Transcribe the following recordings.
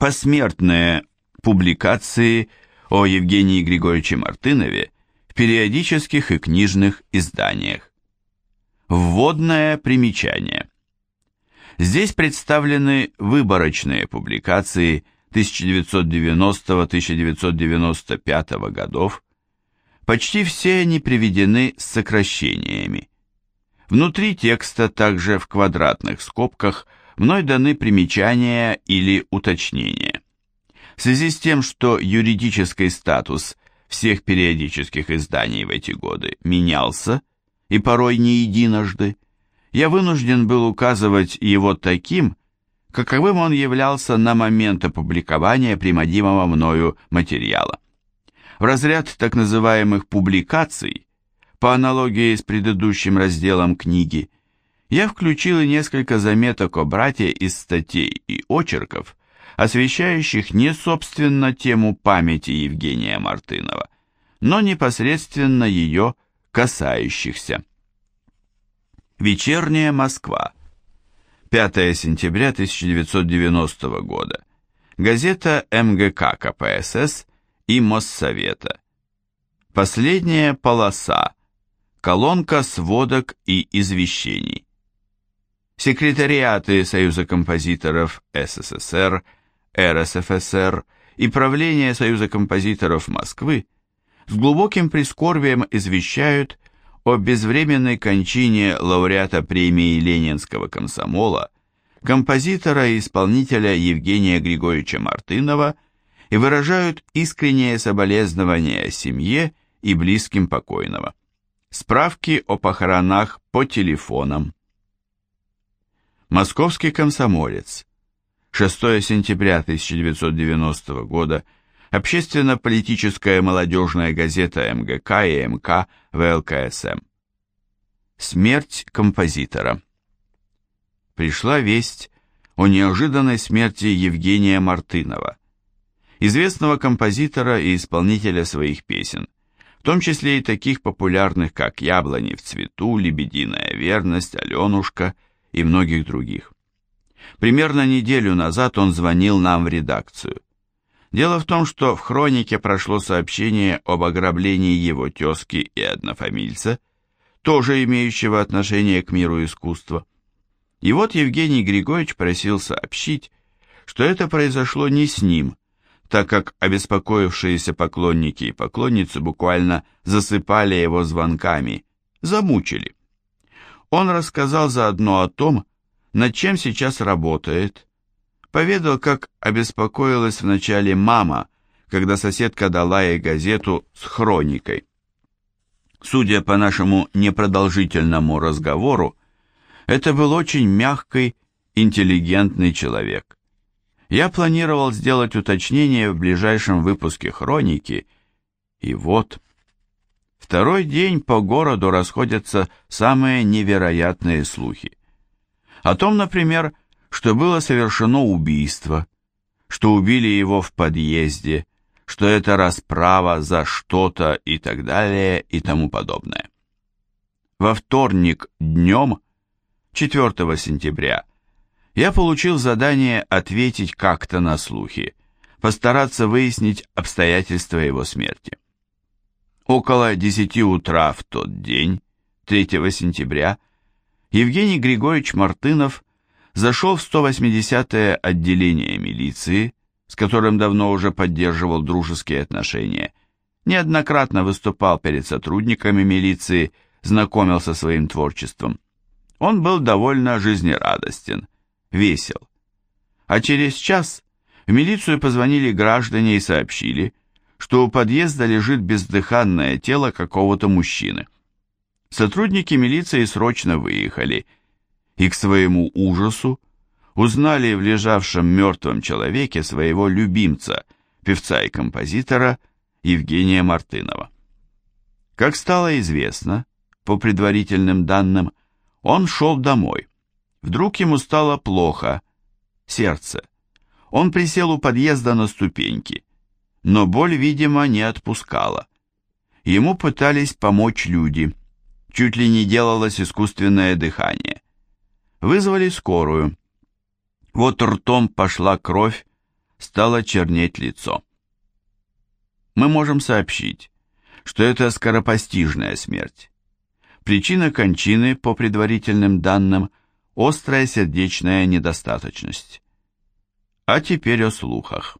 Посмертные публикации о Евгении Григорьевиче Мартынове в периодических и книжных изданиях. Вводное примечание. Здесь представлены выборочные публикации 1990-1995 годов, почти все они приведены с сокращениями. Внутри текста также в квадратных скобках мной даны примечания или уточнения. В связи с тем, что юридический статус всех периодических изданий в эти годы менялся, и порой не единожды, я вынужден был указывать его таким, каковым он являлся на момент опубликования примодимого мною материала. В разряд так называемых публикаций, по аналогии с предыдущим разделом книги, я включил и несколько заметок о брате из статей и очерков, освещающих не собственно тему памяти Евгения Мартынова, но непосредственно ее касающихся. Вечерняя Москва. 5 сентября 1990 года. Газета МГК КПСС и Моссовета. Последняя полоса. Колонка сводок и извещений. Секретариаты Союза композиторов СССР, РСФСР и правление Союза композиторов Москвы с глубоким прискорбием извещают о безвременной кончине лауреата премии Ленинского комсомола, композитора и исполнителя Евгения Григорьевича Мартынова и выражают искреннее соболезнование семье и близким покойного. Справки о похоронах по телефонам. Московский комсомолец. 6 сентября 1990 года. Общественно-политическая молодежная газета МГК и МК ВЛКСМ. Смерть композитора. Пришла весть о неожиданной смерти Евгения Мартынова, известного композитора и исполнителя своих песен, в том числе и таких популярных, как «Яблони в цвету», «Лебединая верность», «Аленушка» и многих других. Примерно неделю назад он звонил нам в редакцию. Дело в том, что в хронике прошло сообщение об ограблении его тезки и однофамильца, тоже имеющего отношение к миру искусства. И вот Евгений Григорьевич просил сообщить, что это произошло не с ним, так как обеспокоившиеся поклонники и поклонницы буквально засыпали его звонками, замучили. Он рассказал заодно о том, над чем сейчас работает, Поведал, как обеспокоилась вначале мама, когда соседка дала ей газету с хроникой. Судя по нашему непродолжительному разговору, это был очень мягкий, интеллигентный человек. Я планировал сделать уточнение в ближайшем выпуске хроники, и вот... Второй день по городу расходятся самые невероятные слухи. О том, например, что было совершено убийство, что убили его в подъезде, что это расправа за что-то и так далее и тому подобное. Во вторник днем, 4 сентября, я получил задание ответить как-то на слухи, постараться выяснить обстоятельства его смерти. Около 10 утра в тот день, 3 сентября, Евгений Григорьевич Мартынов зашел в 180-е отделение милиции, с которым давно уже поддерживал дружеские отношения, неоднократно выступал перед сотрудниками милиции, знакомился своим творчеством. Он был довольно жизнерадостен, весел. А через час в милицию позвонили граждане и сообщили, что у подъезда лежит бездыханное тело какого-то мужчины. Сотрудники милиции срочно выехали – и к своему ужасу узнали в лежавшем мертвом человеке своего любимца, певца и композитора Евгения Мартынова. Как стало известно, по предварительным данным, он шел домой. Вдруг ему стало плохо, сердце. Он присел у подъезда на ступеньки, но боль, видимо, не отпускала. Ему пытались помочь люди, чуть ли не делалось искусственное дыхание. Вызвали скорую. Вот ртом пошла кровь, стало чернеть лицо. Мы можем сообщить, что это скоропостижная смерть. Причина кончины, по предварительным данным, острая сердечная недостаточность. А теперь о слухах.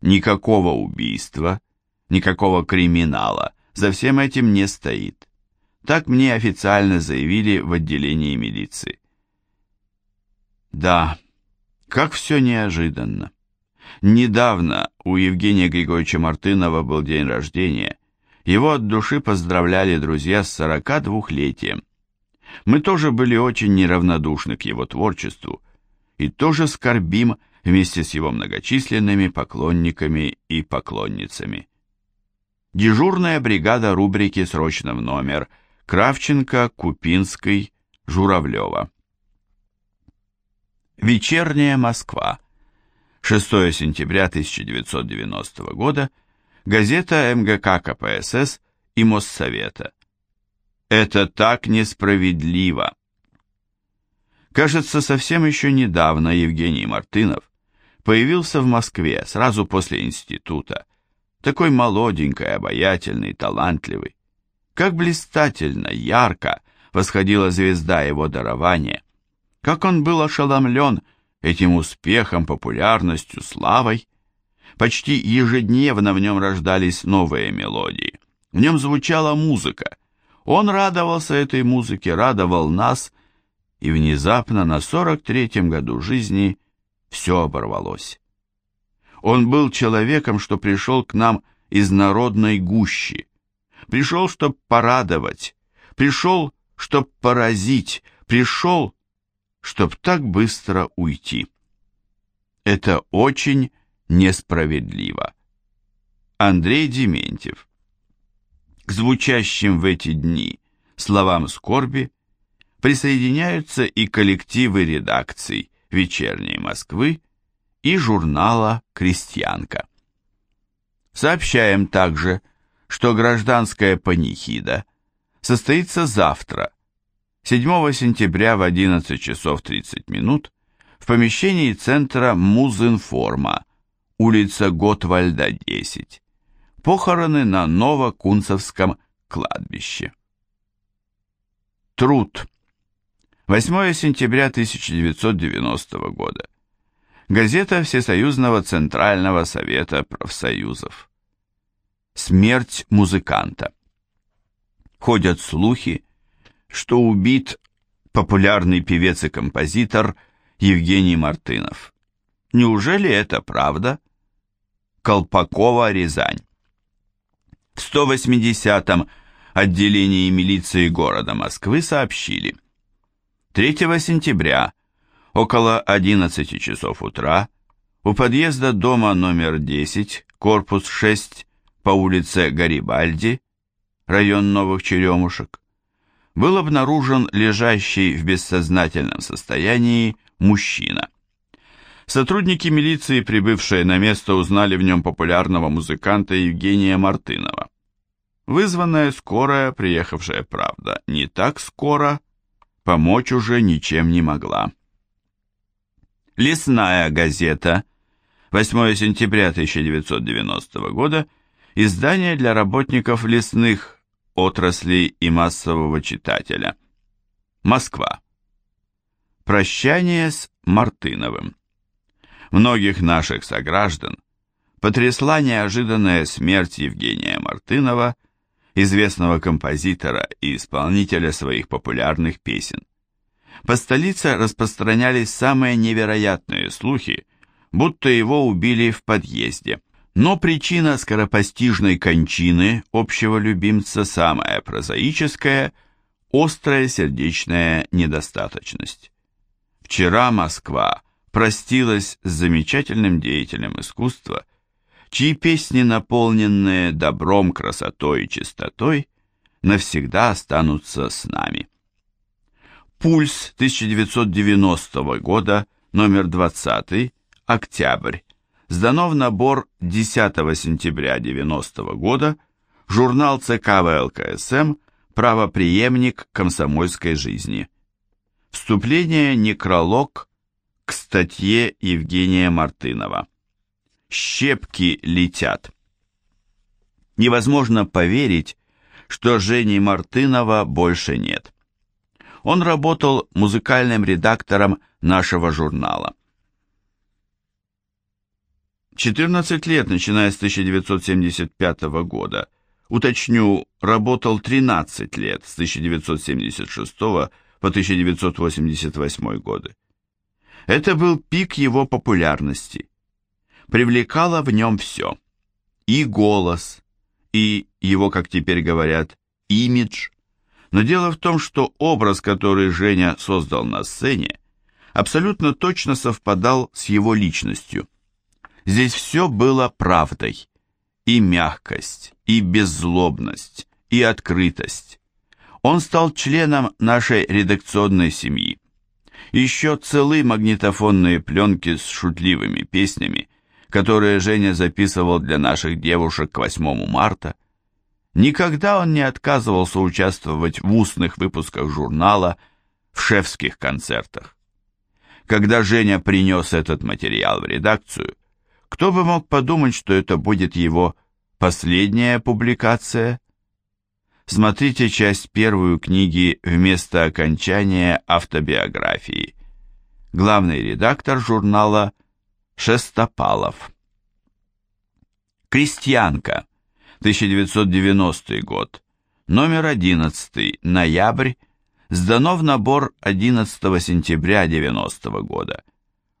Никакого убийства, никакого криминала за всем этим не стоит. Так мне официально заявили в отделении милиции. Да, как все неожиданно. Недавно у Евгения Григорьевича Мартынова был день рождения. Его от души поздравляли друзья с 42-летием. Мы тоже были очень неравнодушны к его творчеству и тоже скорбим вместе с его многочисленными поклонниками и поклонницами. Дежурная бригада рубрики «Срочно в номер» Кравченко, Купинской, Журавлева. Вечерняя Москва. 6 сентября 1990 года. Газета МГК КПСС и Моссовета. Это так несправедливо. Кажется, совсем еще недавно Евгений Мартынов появился в Москве сразу после института, такой молоденький, обаятельный, талантливый. Как блистательно, ярко восходила звезда его дарования, как он был ошеломлен этим успехом, популярностью, славой. Почти ежедневно в нем рождались новые мелодии. В нем звучала музыка. Он радовался этой музыке, радовал нас, и внезапно на 43-м году жизни все оборвалось. Он был человеком, что пришел к нам из народной гущи. Пришел, чтобы порадовать, пришел, чтобы поразить, пришел, чтобы так быстро уйти. Это очень несправедливо. Андрей Дементьев. К звучащим в эти дни словам скорби присоединяются и коллективы редакций «Вечерней Москвы» и журнала «Крестьянка». Сообщаем также, что гражданская панихида состоится завтра, 7 сентября в 11 часов 30 минут, в помещении центра Музинформа, улица Готвальда, 10. Похороны на Новокунцевском кладбище. Труд. 8 сентября 1990 года. Газета Всесоюзного Центрального Совета Профсоюзов. Смерть музыканта. Ходят слухи, что убит популярный певец и композитор Евгений Мартынов. Неужели это правда? Колпакова, Рязань. В 180-м отделении милиции города Москвы сообщили. 3 сентября около 11 часов утра у подъезда дома номер 10, корпус 6, по улице Гарибальди, район Новых Черемушек, был обнаружен лежащий в бессознательном состоянии мужчина. Сотрудники милиции, прибывшие на место, узнали в нем популярного музыканта Евгения Мартынова. Вызванная скорая, приехавшая, правда, не так скоро, помочь уже ничем не могла. Лесная газета, 8 сентября 1990 года, издание для работников лесных отраслей и массового читателя. Москва. Прощание с Мартыновым. Многих наших сограждан потрясла неожиданная смерть Евгения Мартынова – известного композитора и исполнителя своих популярных песен. По столице распространялись самые невероятные слухи, будто его убили в подъезде. Но причина скоропостижной кончины общего любимца самая прозаическая – острая сердечная недостаточность. Вчера Москва простилась с замечательным деятелем искусства – чьи песни, наполненные добром, красотой и чистотой, навсегда останутся с нами. Пульс 1990 года, номер 20, октябрь. Сдано в набор 10 сентября 90 года, журнал ЦК ВЛКСМ «Правоприемник комсомольской жизни». Вступление некролог к статье Евгения Мартынова. Щепки летят. Невозможно поверить, что Жени Мартынова больше нет. Он работал музыкальным редактором нашего журнала. 14 лет, начиная с 1975 года. Уточню, работал 13 лет, с 1976 по 1988 годы. Это был пик его популярности. Привлекало в нем все. И голос, и его, как теперь говорят, имидж. Но дело в том, что образ, который Женя создал на сцене, абсолютно точно совпадал с его личностью. Здесь все было правдой. И мягкость, и беззлобность, и открытость. Он стал членом нашей редакционной семьи. Еще целые магнитофонные пленки с шутливыми песнями, которые Женя записывал для наших девушек к 8 марта. Никогда он не отказывался участвовать в устных выпусках журнала, в шефских концертах. Когда Женя принес этот материал в редакцию, кто бы мог подумать, что это будет его последняя публикация? Смотрите часть первую книги вместо окончания автобиографии. Главный редактор журнала Шестопалов. Крестьянка. 1990 год. Номер 11. Ноябрь. Сдано в набор 11 сентября 90 года.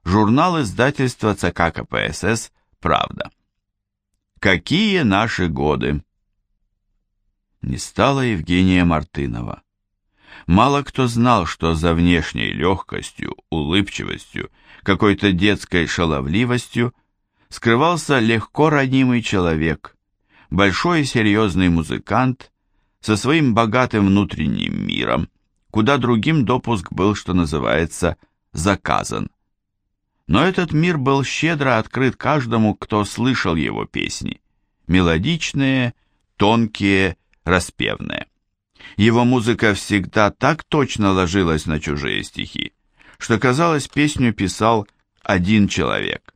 Журнал издательства ЦК КПСС «Правда». Какие наши годы! Не стало Евгения Мартынова. Мало кто знал, что за внешней легкостью, улыбчивостью, какой-то детской шаловливостью скрывался легко ранимый человек, большой и серьезный музыкант со своим богатым внутренним миром, куда другим допуск был, что называется, заказан. Но этот мир был щедро открыт каждому, кто слышал его песни. Мелодичные, тонкие, распевные. Его музыка всегда так точно ложилась на чужие стихи, что, казалось, песню писал один человек.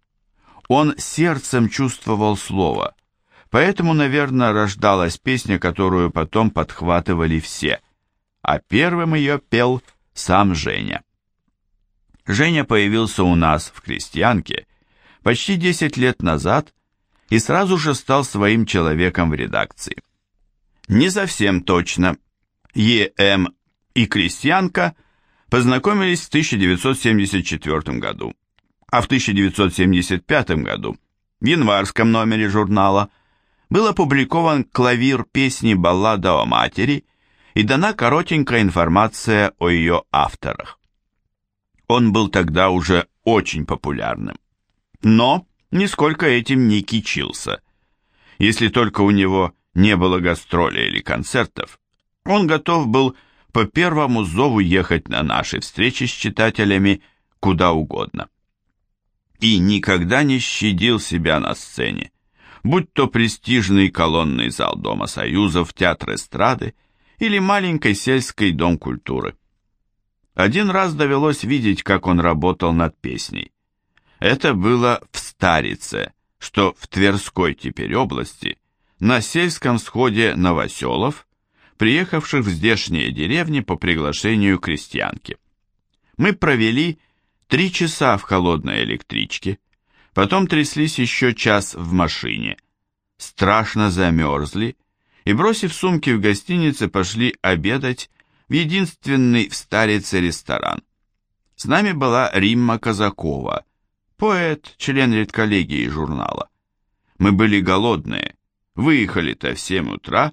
Он сердцем чувствовал слово, поэтому, наверное, рождалась песня, которую потом подхватывали все, а первым ее пел сам Женя. Женя появился у нас в «Крестьянке» почти 10 лет назад и сразу же стал своим человеком в редакции. Не совсем точно. Е.М. и «Крестьянка» познакомились в 1974 году, а в 1975 году в январском номере журнала был опубликован клавир песни «Баллада о матери» и дана коротенькая информация о ее авторах. Он был тогда уже очень популярным. Но нисколько этим не кичился. Если только у него не было гастролей или концертов, он готов был по первому зову ехать на наши встречи с читателями куда угодно. И никогда не щадил себя на сцене, будь то престижный колонный зал Дома Союзов, театр эстрады или маленький сельский дом культуры. Один раз довелось видеть, как он работал над песней. Это было в Старице, что в Тверской теперь области, на сельском сходе новоселов, приехавших в здешние деревни по приглашению крестьянки. Мы провели три часа в холодной электричке, потом тряслись еще час в машине, страшно замерзли и, бросив сумки в гостинице, пошли обедать в единственный в Старице ресторан. С нами была Римма Казакова, поэт, член редколлегии журнала. Мы были голодные, выехали-то в 7 утра,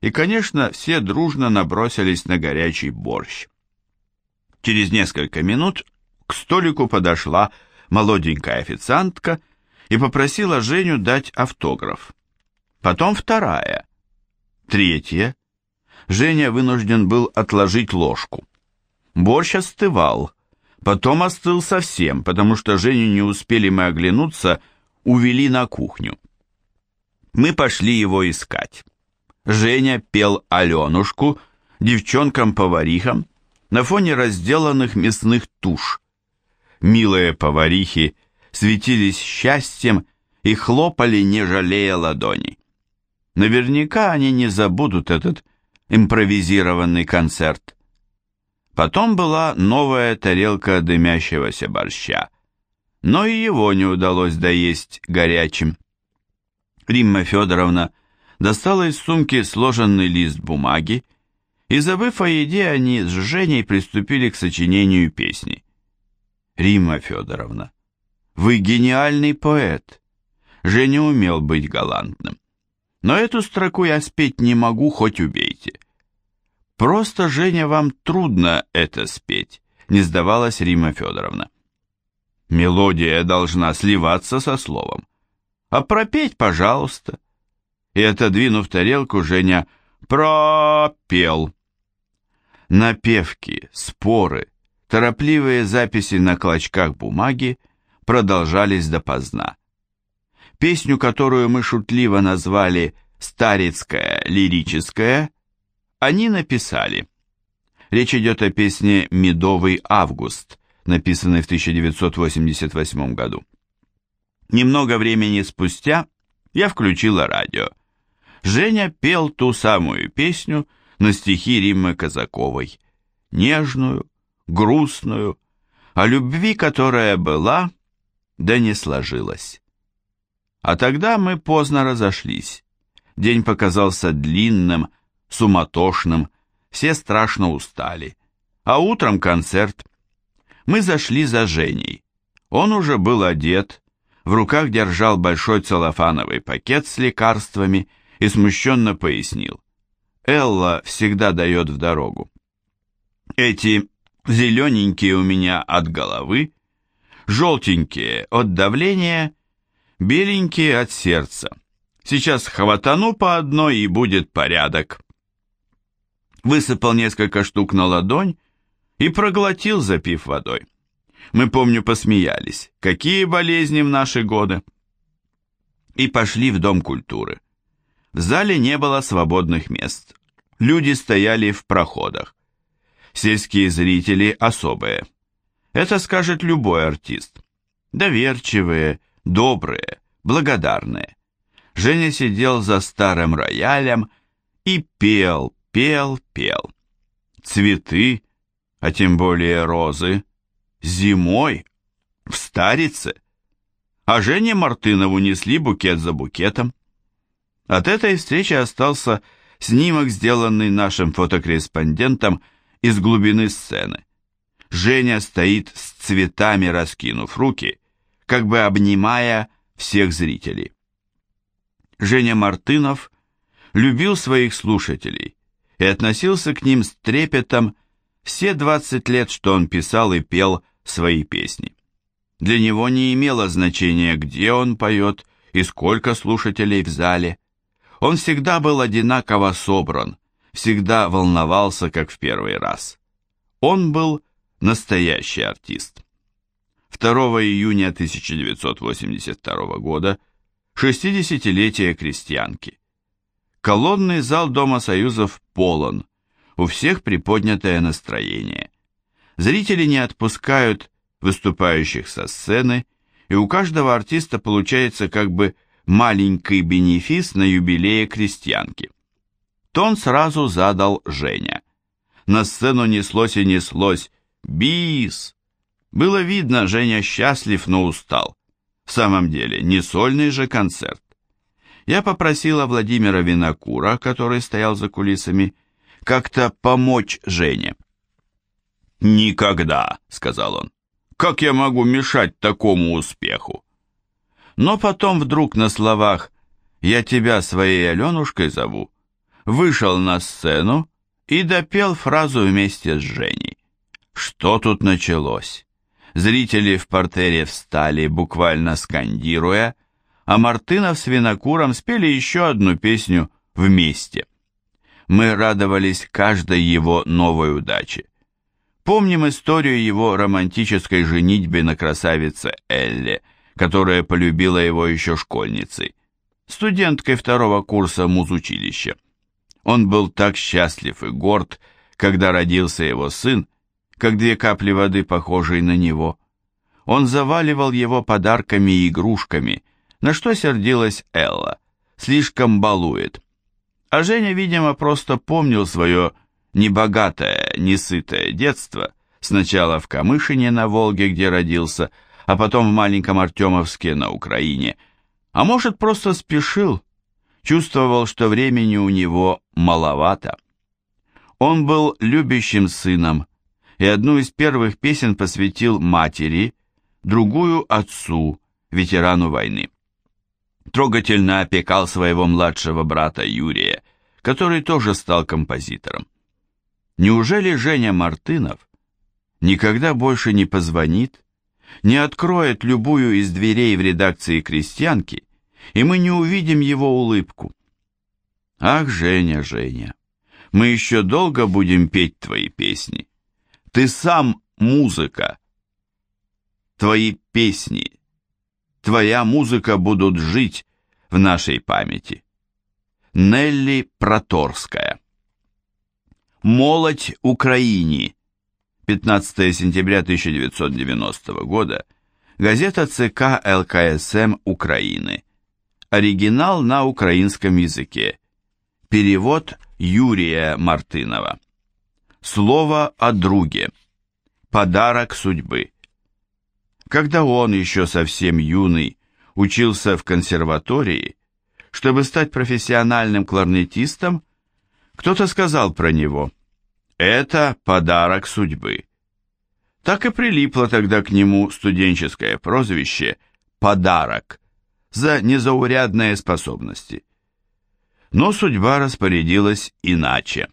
и, конечно, все дружно набросились на горячий борщ. Через несколько минут к столику подошла молоденькая официантка и попросила Женю дать автограф. Потом вторая, третья, Женя вынужден был отложить ложку. Борщ остывал, потом остыл совсем, потому что Женю не успели мы оглянуться, увели на кухню. Мы пошли его искать. Женя пел Аленушку девчонкам-поварихам на фоне разделанных мясных туш. Милые поварихи светились счастьем и хлопали, не жалея ладоней. Наверняка они не забудут этот импровизированный концерт. Потом была новая тарелка дымящегося борща, но и его не удалось доесть горячим. Римма Федоровна достала из сумки сложенный лист бумаги, и, забыв о еде, они с Женей приступили к сочинению песни. «Римма Федоровна, вы гениальный поэт!» Женя умел быть галантным. «Но эту строку я спеть не могу, хоть убейте». «Просто, Женя, вам трудно это спеть», — не сдавалась Рима Федоровна. «Мелодия должна сливаться со словом. А пропеть, пожалуйста». И, отодвинув тарелку, Женя пропел. Напевки, споры, торопливые записи на клочках бумаги продолжались допоздна. Песню, которую мы шутливо назвали «Старецкая лирическая», они написали. Речь идет о песне «Медовый август», написанной в 1988 году. Немного времени спустя я включила радио. Женя пел ту самую песню на стихи Риммы Казаковой, нежную, грустную, о любви, которая была, да не сложилась. А тогда мы поздно разошлись. День показался длинным, суматошным, все страшно устали. А утром концерт. Мы зашли за Женей. Он уже был одет, в руках держал большой целлофановый пакет с лекарствами и смущенно пояснил. Элла всегда дает в дорогу. Эти зелененькие у меня от головы, желтенькие от давления, беленькие от сердца. Сейчас хватану по одной и будет порядок. Высыпал несколько штук на ладонь и проглотил, запив водой. Мы, помню, посмеялись. Какие болезни в наши годы? И пошли в Дом культуры. В зале не было свободных мест. Люди стояли в проходах. Сельские зрители особые. Это скажет любой артист. Доверчивые, добрые, благодарные. Женя сидел за старым роялем и пел, пел, пел. Цветы, а тем более розы, зимой, в Старице. А Жене Мартынову несли букет за букетом. От этой встречи остался снимок, сделанный нашим фотокорреспондентом из глубины сцены. Женя стоит с цветами, раскинув руки, как бы обнимая всех зрителей. Женя Мартынов любил своих слушателей и относился к ним с трепетом все 20 лет, что он писал и пел свои песни. Для него не имело значения, где он поет и сколько слушателей в зале – он всегда был одинаково собран, всегда волновался, как в первый раз. Он был настоящий артист. 2 июня 1982 года 60-летие крестьянки. Колонный зал Дома Союзов полон, у всех приподнятое настроение. Зрители не отпускают выступающих со сцены, и у каждого артиста получается как бы маленький бенефис на юбилее крестьянки. Тон сразу задал Женя. На сцену неслось и неслось «Бис!». Было видно, Женя счастлив, но устал. В самом деле, не сольный же концерт. Я попросила Владимира Винокура, который стоял за кулисами, как-то помочь Жене. «Никогда», — сказал он. «Как я могу мешать такому успеху?» Но потом вдруг на словах «Я тебя своей Аленушкой зову» вышел на сцену и допел фразу вместе с Женей. Что тут началось? Зрители в портере встали, буквально скандируя, а Мартынов с Винокуром спели еще одну песню вместе. Мы радовались каждой его новой удаче. Помним историю его романтической женитьбы на красавице Элле – которая полюбила его еще школьницей, студенткой второго курса музучилища. Он был так счастлив и горд, когда родился его сын, как две капли воды, похожие на него. Он заваливал его подарками и игрушками, на что сердилась Элла. Слишком балует. А Женя, видимо, просто помнил свое небогатое, несытое детство, сначала в Камышине на Волге, где родился, а потом в маленьком Артемовске на Украине, а может, просто спешил, чувствовал, что времени у него маловато. Он был любящим сыном, и одну из первых песен посвятил матери, другую отцу, ветерану войны. Трогательно опекал своего младшего брата Юрия, который тоже стал композитором. Неужели Женя Мартынов никогда больше не позвонит, не откроет любую из дверей в редакции «Крестьянки», и мы не увидим его улыбку? Ах, Женя, Женя, мы еще долго будем петь твои песни. Ты сам музыка. Твои песни, твоя музыка будут жить в нашей памяти. Нелли Проторская Молодь Украине. 15 сентября 1990 года. Газета ЦК ЛКСМ Украины. Оригинал на украинском языке. Перевод Юрия Мартынова. Слово о друге. Подарок судьбы. Когда он, еще совсем юный, учился в консерватории, чтобы стать профессиональным кларнетистом, кто-то сказал про него «Это подарок судьбы». Так и прилипло тогда к нему студенческое прозвище «Подарок» за незаурядные способности. Но судьба распорядилась иначе.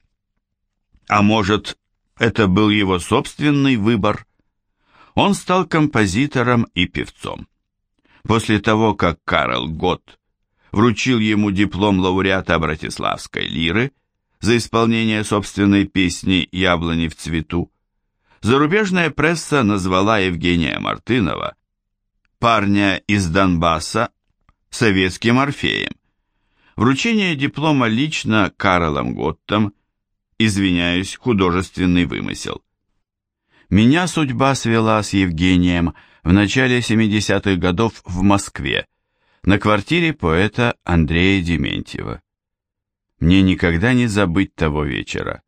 А может, это был его собственный выбор? Он стал композитором и певцом. После того, как Карл Готт вручил ему диплом лауреата Братиславской лиры, за исполнение собственной песни «Яблони в цвету», зарубежная пресса назвала Евгения Мартынова, парня из Донбасса, советским орфеем. Вручение диплома лично Карлом Готтом, извиняюсь, художественный вымысел. Меня судьба свела с Евгением в начале 70-х годов в Москве, на квартире поэта Андрея Дементьева. Мне никогда не забыть того вечера.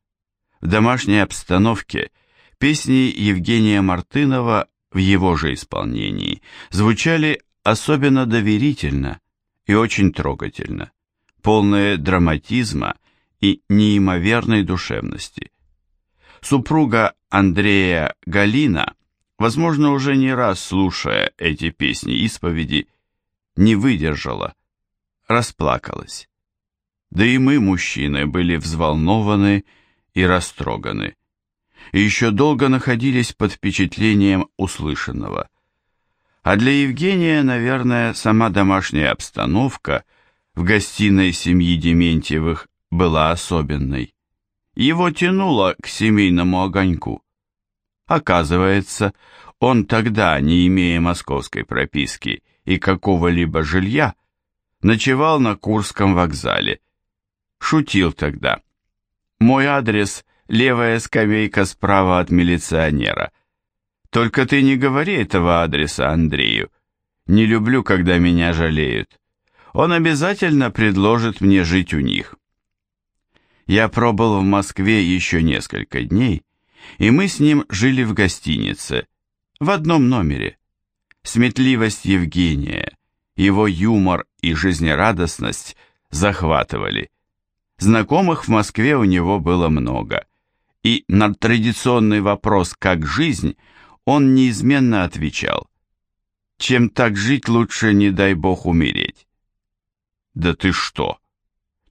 В домашней обстановке песни Евгения Мартынова в его же исполнении звучали особенно доверительно и очень трогательно, полные драматизма и неимоверной душевности. Супруга Андрея Галина, возможно, уже не раз слушая эти песни исповеди, не выдержала, расплакалась. Да и мы, мужчины, были взволнованы и растроганы. И еще долго находились под впечатлением услышанного. А для Евгения, наверное, сама домашняя обстановка в гостиной семьи Дементьевых была особенной. Его тянуло к семейному огоньку. Оказывается, он тогда, не имея московской прописки и какого-либо жилья, ночевал на Курском вокзале, Шутил тогда. Мой адрес – левая скамейка справа от милиционера. Только ты не говори этого адреса Андрею. Не люблю, когда меня жалеют. Он обязательно предложит мне жить у них. Я пробыл в Москве еще несколько дней, и мы с ним жили в гостинице, в одном номере. Сметливость Евгения, его юмор и жизнерадостность захватывали. Знакомых в Москве у него было много, и на традиционный вопрос «как жизнь» он неизменно отвечал «Чем так жить, лучше, не дай бог, умереть». «Да ты что?»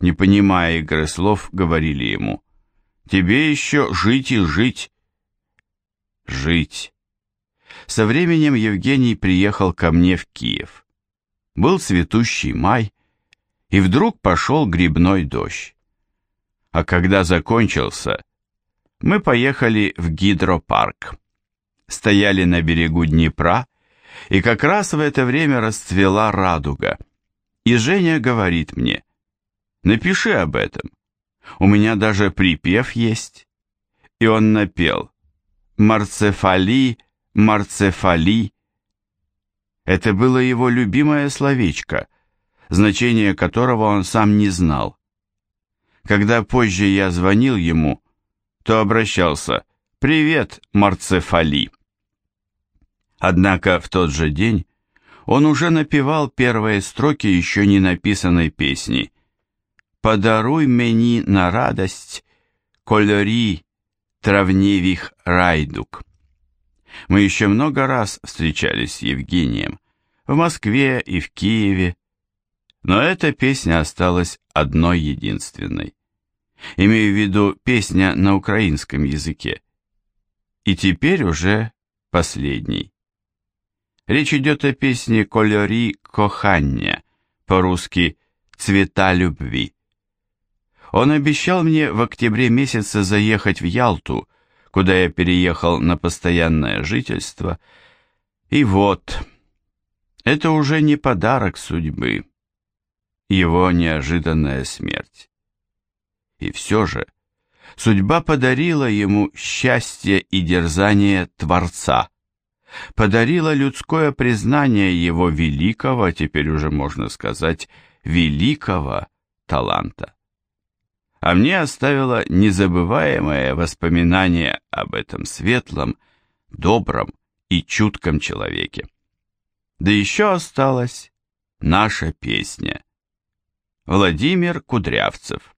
Не понимая игры слов, говорили ему «Тебе еще жить и жить». Жить. Со временем Евгений приехал ко мне в Киев. Был цветущий май, и вдруг пошел грибной дождь а когда закончился, мы поехали в гидропарк. Стояли на берегу Днепра, и как раз в это время расцвела радуга. И Женя говорит мне, напиши об этом, у меня даже припев есть. И он напел «Марцефали, Марцефали». Это было его любимое словечко, значение которого он сам не знал. Когда позже я звонил ему, то обращался «Привет, Марцефали». Однако в тот же день он уже напевал первые строки еще не написанной песни «Подаруй мені на радость кольорі травневих райдук». Мы еще много раз встречались с Евгением, в Москве и в Киеве, но эта песня осталась одной единственной. Имею в виду песня на украинском языке. И теперь уже последней. Речь идет о песне «Кольори кохання», по-русски «Цвета любви». Он обещал мне в октябре месяце заехать в Ялту, куда я переехал на постоянное жительство, и вот, это уже не подарок судьбы, его неожиданная смерть. И все же, судьба подарила ему счастье и дерзание Творца – подарила людское признание его великого, теперь уже можно сказать, великого таланта. А мне оставила незабываемое воспоминание об этом светлом, добром и чутком человеке. Да еще осталась наша песня. Владимир Кудрявцев